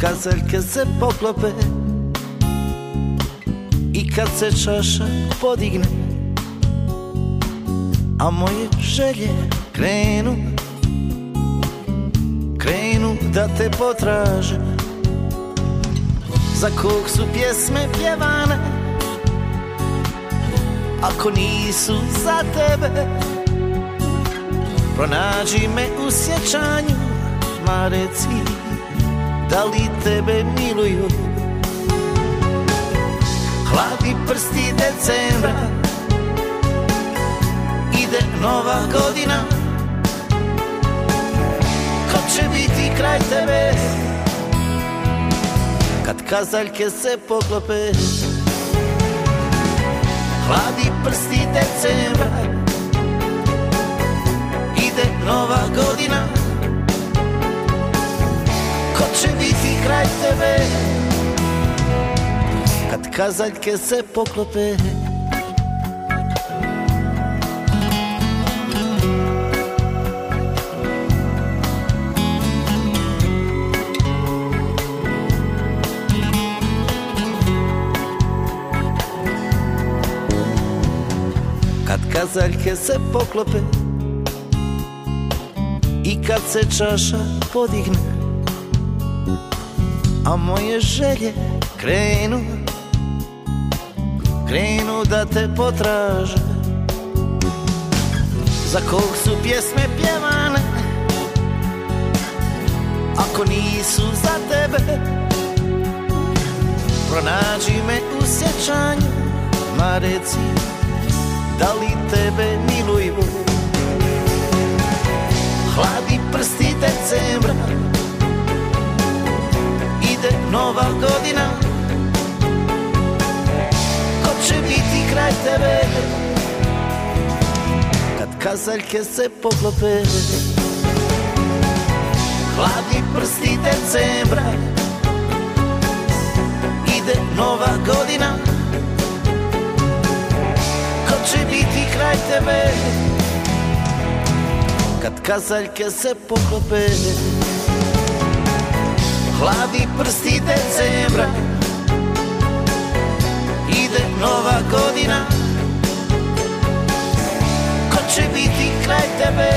kazaljke se poklope I kad se čaša podigne A moje želje krenu Krenu da te potraže. Za kog su pjesme pjevane Ako nisu za tebe? Pronađi me u sjećanju Ma reci da li tebe miluju? Hladi prsti decembra. Ide nova godina. Ko će biti kraj tebe? Kad kazaljke se poklope. Hladi prsti decembra. Ide nova godina tebe. Kad kazaljke se poklope. Kad kazaljke se poklope. I kad se čaša podigne a moje želje krenu Krenu da te potraže. Za kog su pjesme pjevane Ako nisu za tebe? Pronađi me u sjećanju Ma reci Da li tebe miluju kraj tebe. Kad kazaljke se poklope Hladni prsti decembra. Ide nova godina. Ko će biti kraj tebe? Kad kazaljke se poklope Hladni prsti decembra nova godina. Ko će biti kraj tebe?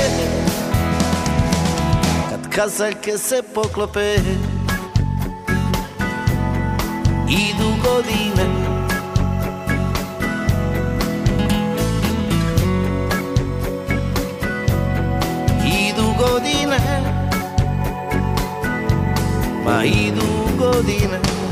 Kad kazaljke se poklope. Idu godine. Idu godine. Ma idu godine